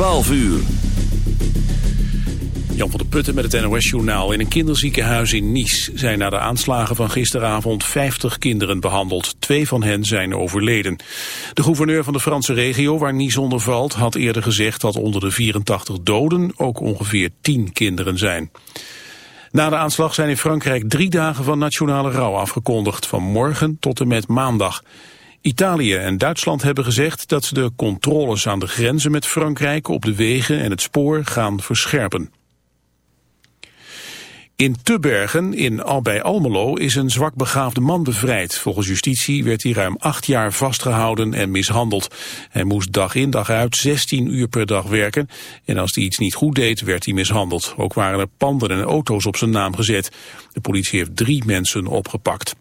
12 uur. Jan van der Putten met het NOS-journaal. In een kinderziekenhuis in Nice zijn na de aanslagen van gisteravond 50 kinderen behandeld. Twee van hen zijn overleden. De gouverneur van de Franse regio, waar Nice onder valt, had eerder gezegd dat onder de 84 doden ook ongeveer 10 kinderen zijn. Na de aanslag zijn in Frankrijk drie dagen van nationale rouw afgekondigd, van morgen tot en met maandag. Italië en Duitsland hebben gezegd dat ze de controles aan de grenzen met Frankrijk op de wegen en het spoor gaan verscherpen. In Tubbergen, in, al bij Almelo, is een zwakbegaafde man bevrijd. Volgens justitie werd hij ruim acht jaar vastgehouden en mishandeld. Hij moest dag in dag uit 16 uur per dag werken. En als hij iets niet goed deed, werd hij mishandeld. Ook waren er panden en auto's op zijn naam gezet. De politie heeft drie mensen opgepakt.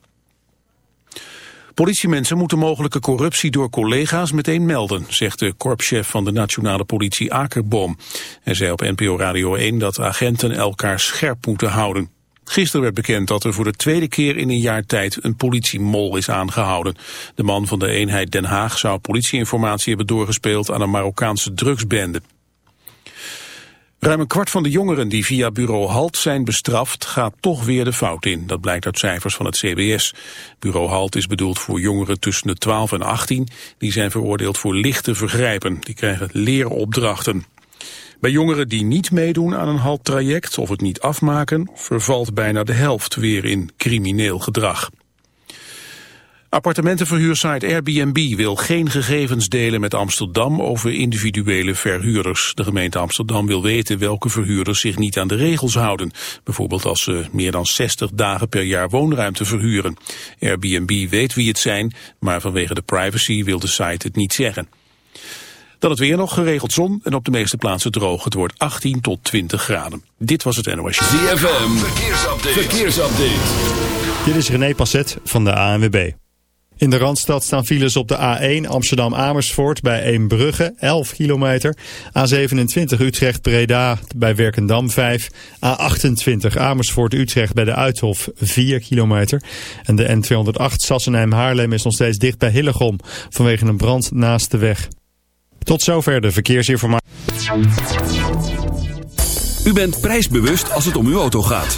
Politiemensen moeten mogelijke corruptie door collega's meteen melden, zegt de korpschef van de nationale politie Akerboom. Hij zei op NPO Radio 1 dat agenten elkaar scherp moeten houden. Gisteren werd bekend dat er voor de tweede keer in een jaar tijd een politiemol is aangehouden. De man van de eenheid Den Haag zou politieinformatie hebben doorgespeeld aan een Marokkaanse drugsbende. Ruim een kwart van de jongeren die via bureau HALT zijn bestraft gaat toch weer de fout in. Dat blijkt uit cijfers van het CBS. Bureau HALT is bedoeld voor jongeren tussen de 12 en 18. Die zijn veroordeeld voor lichte vergrijpen. Die krijgen leeropdrachten. Bij jongeren die niet meedoen aan een HALT-traject of het niet afmaken... vervalt bijna de helft weer in crimineel gedrag. Appartementenverhuursite Airbnb wil geen gegevens delen met Amsterdam over individuele verhuurders. De gemeente Amsterdam wil weten welke verhuurders zich niet aan de regels houden. Bijvoorbeeld als ze meer dan 60 dagen per jaar woonruimte verhuren. Airbnb weet wie het zijn, maar vanwege de privacy wil de site het niet zeggen. Dan het weer nog, geregeld zon en op de meeste plaatsen droog. Het wordt 18 tot 20 graden. Dit was het NOS. ZFM, verkeersupdate. verkeersupdate. Dit is René Passet van de ANWB. In de Randstad staan files op de A1 Amsterdam-Amersfoort bij Eembrugge, 11 kilometer. A27 Utrecht-Breda bij Werkendam, 5. A28 Amersfoort-Utrecht bij de Uithof, 4 kilometer. En de N208 Sassenheim-Haarlem is nog steeds dicht bij Hillegom vanwege een brand naast de weg. Tot zover de verkeersinformatie. U bent prijsbewust als het om uw auto gaat.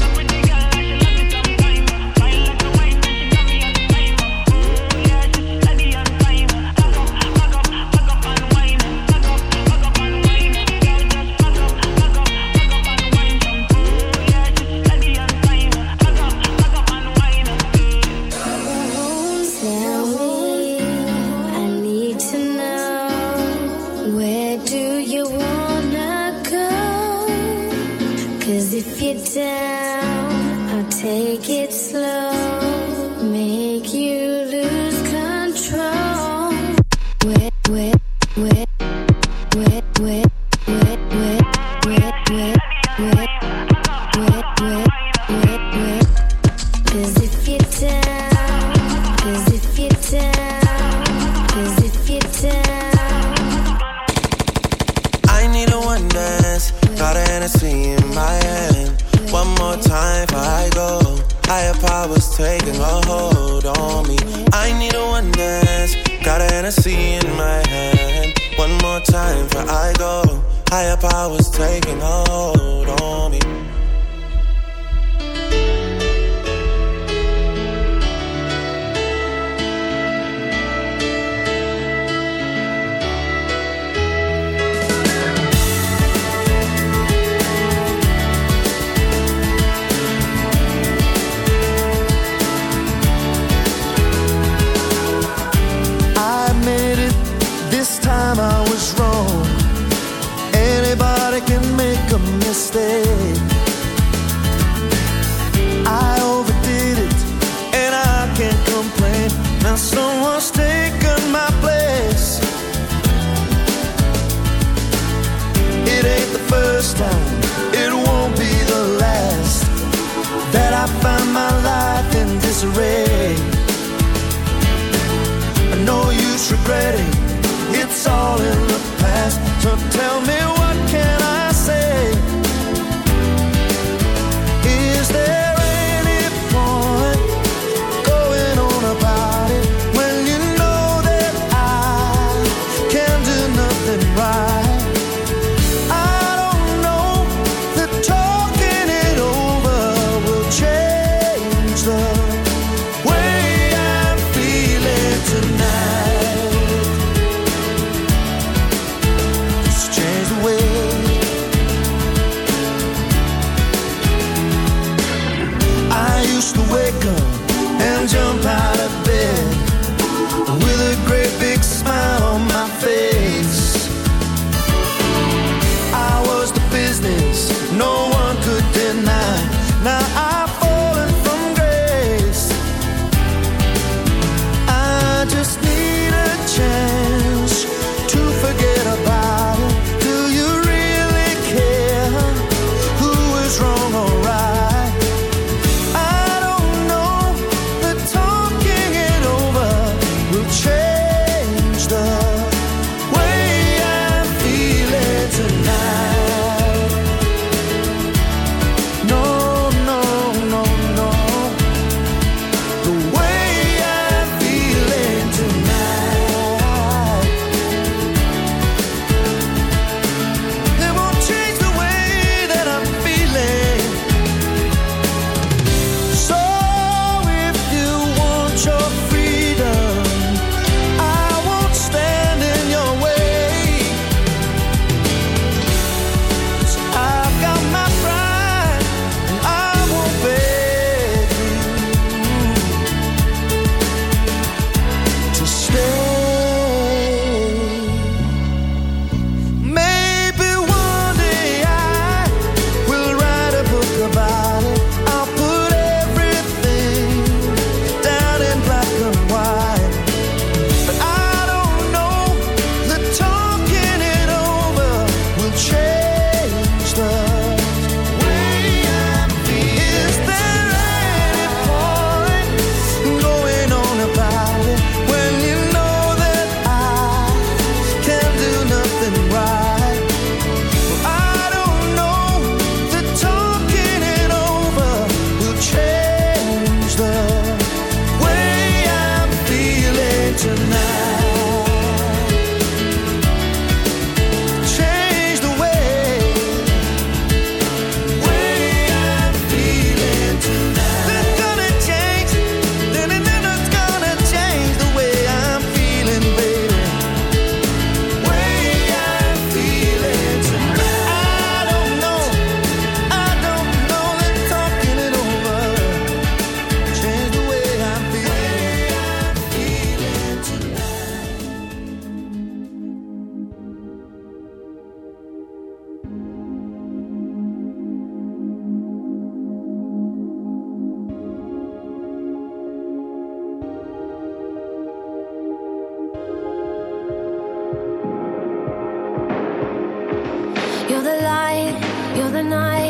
Disarray. No use regretting, it's all in the past. So tell me, what can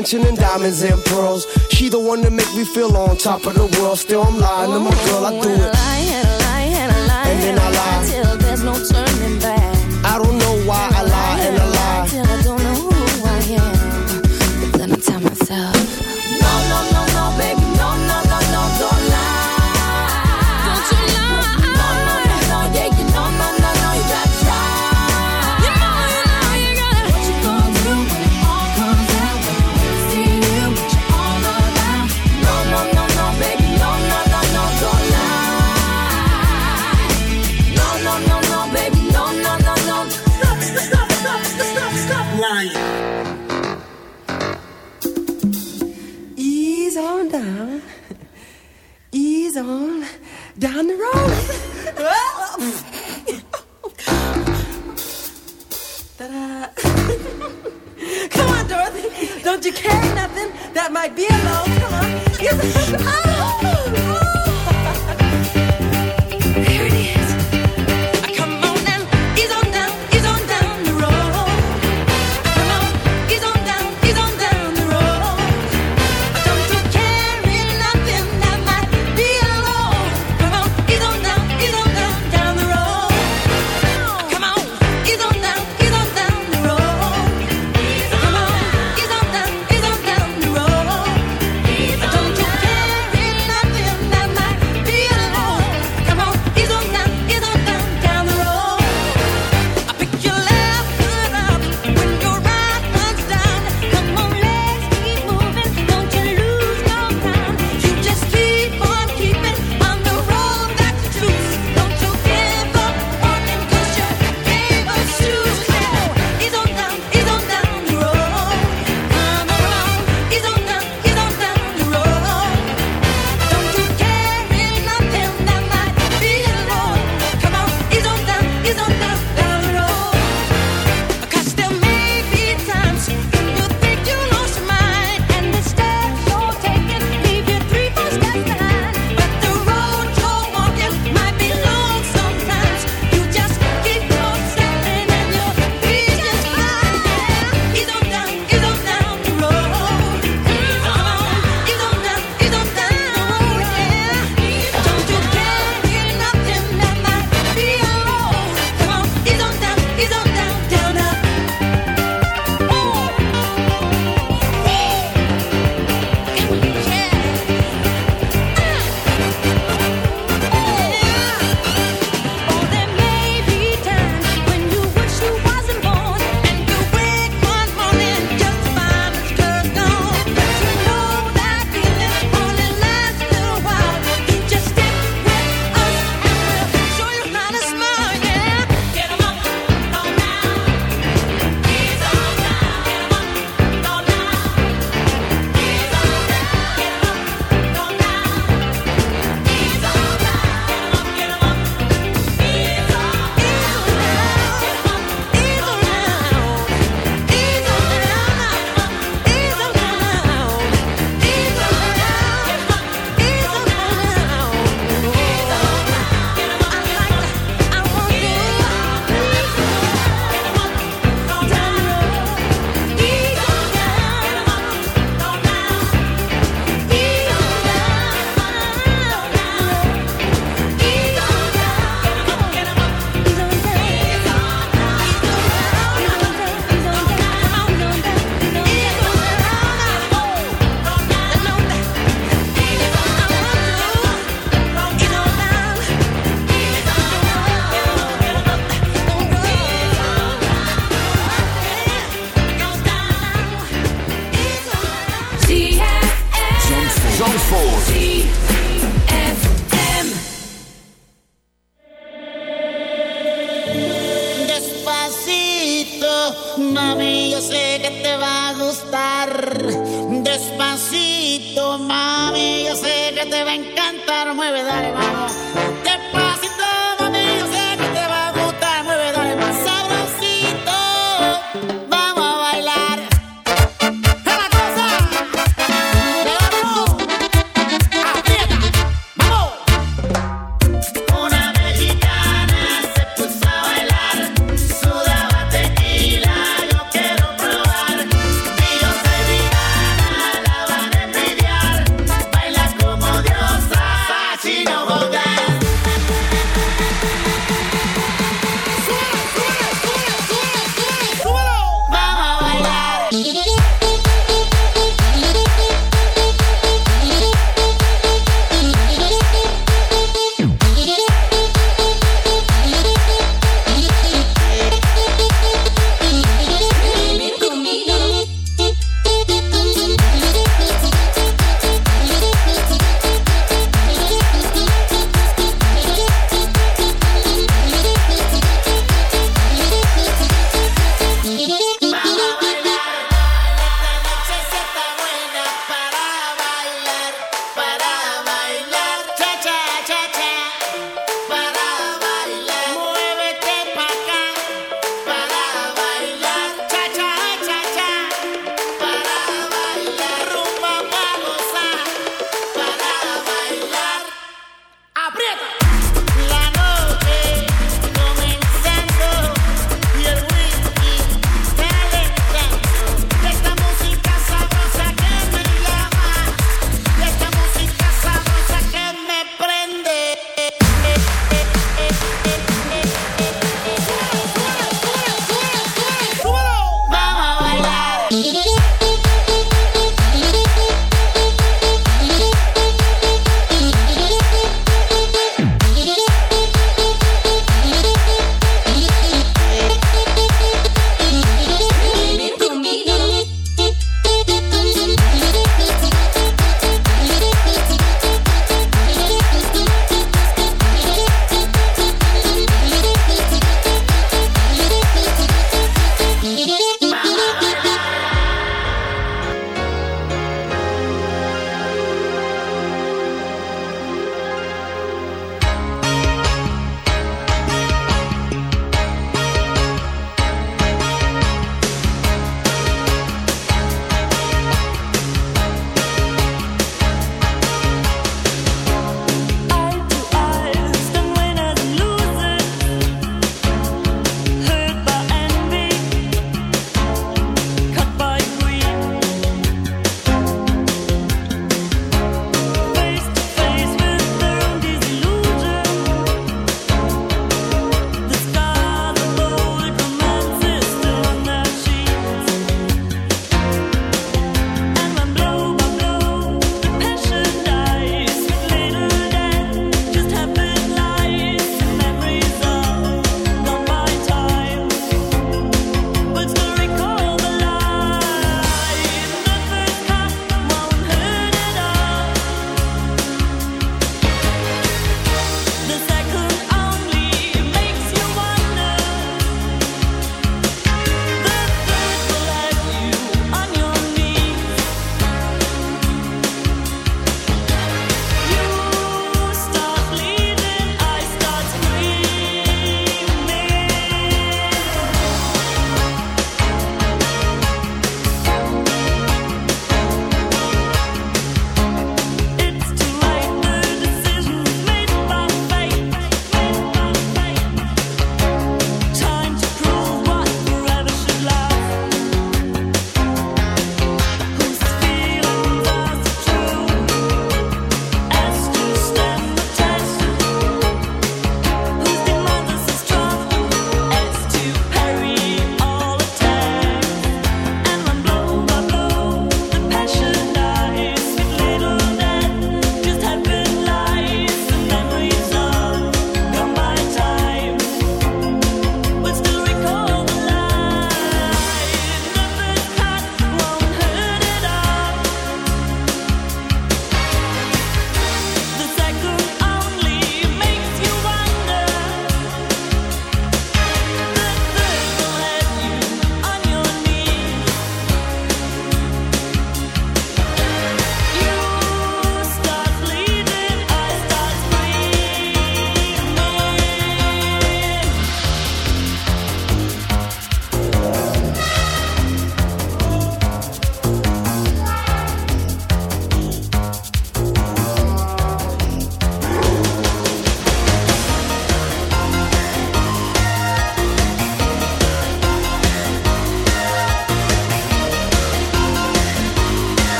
attention and diamonds and pearls. She the one that make me feel on top of the world. Still, I'm lying to my girl. I do it. lie, and lie, and a lie, And then I lie. till there's no turning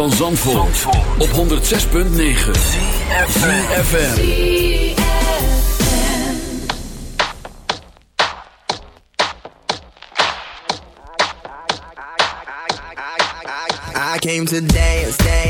van Zandvoort, Zandvoort. op 106.9 CFFM I came to dance, dance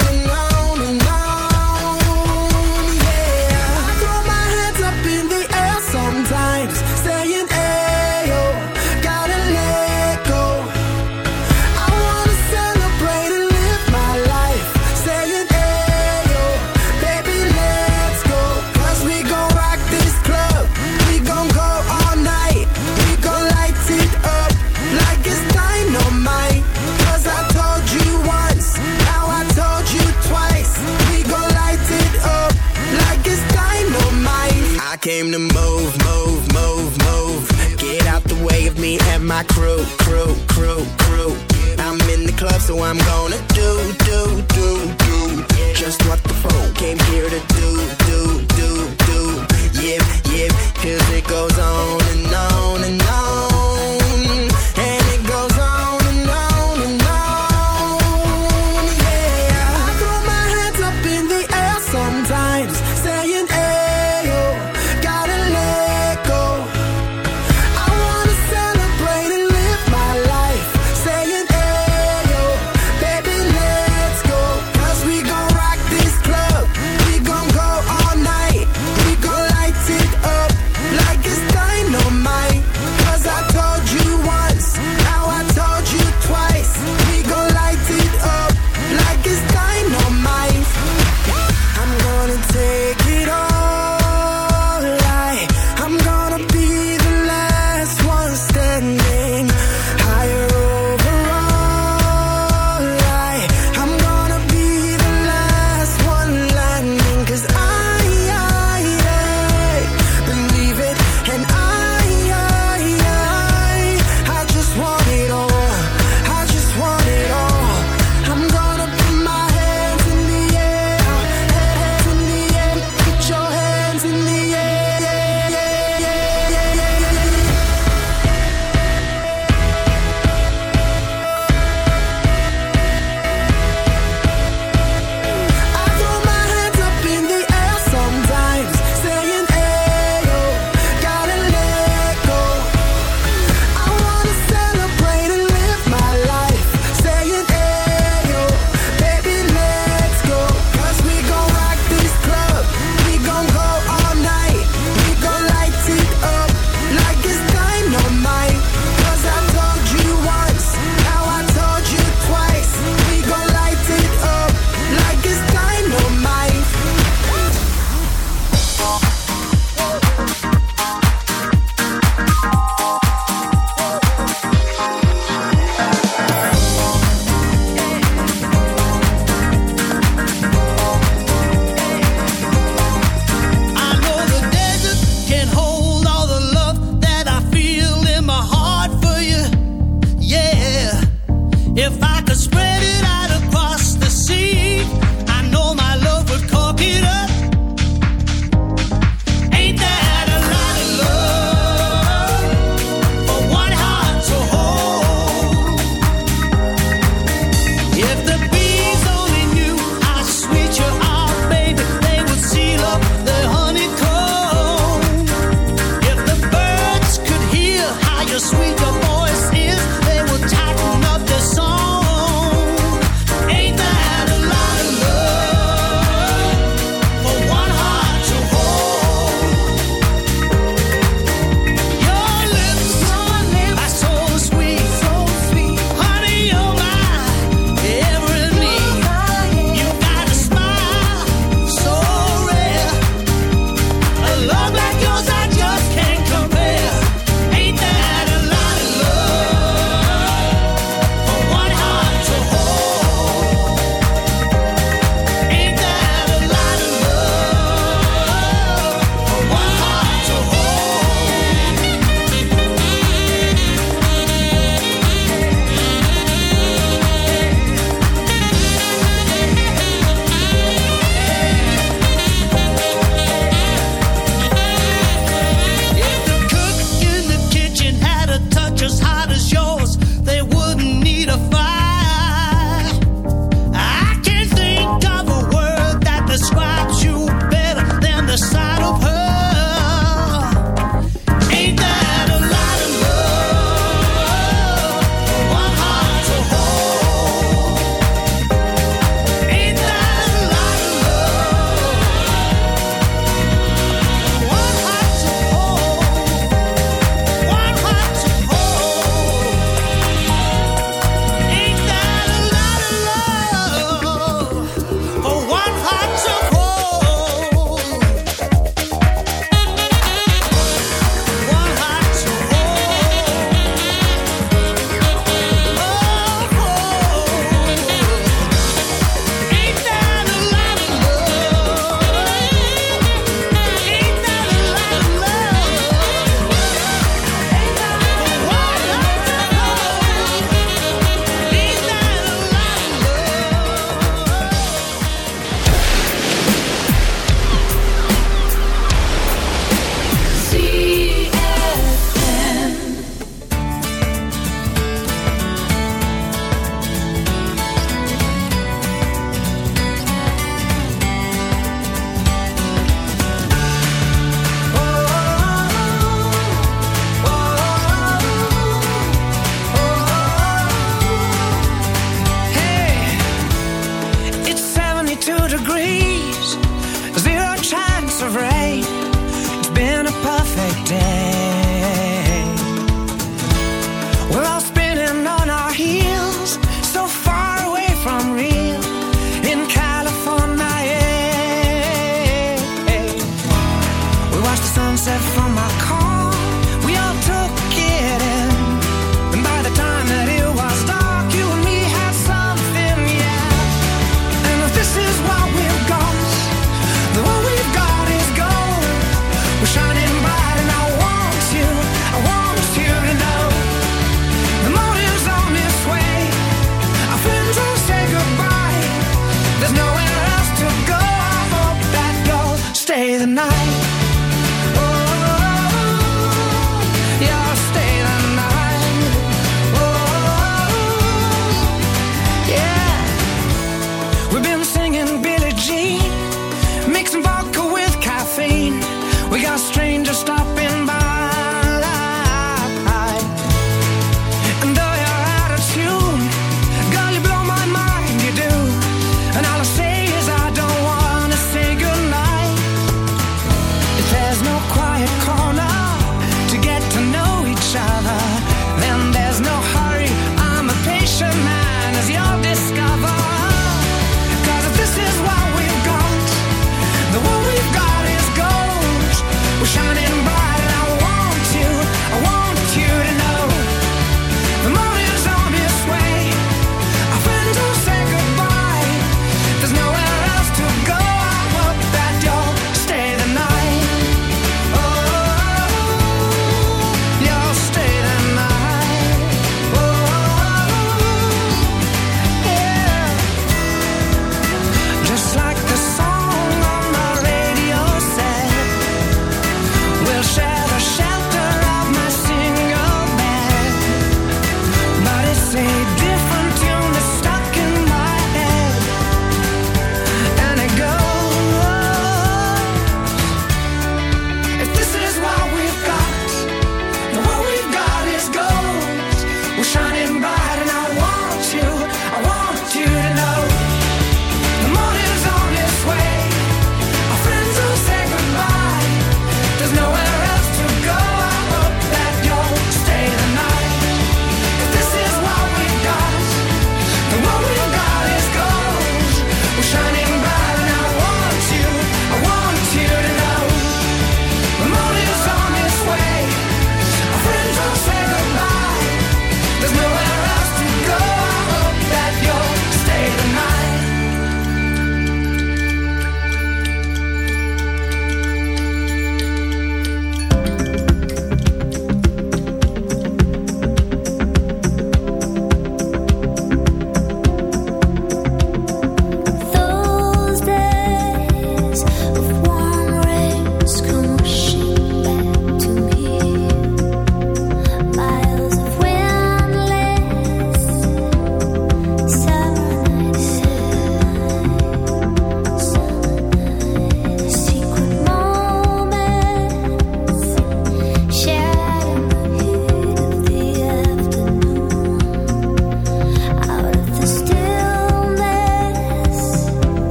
I'm gonna do, do, do, do. Just what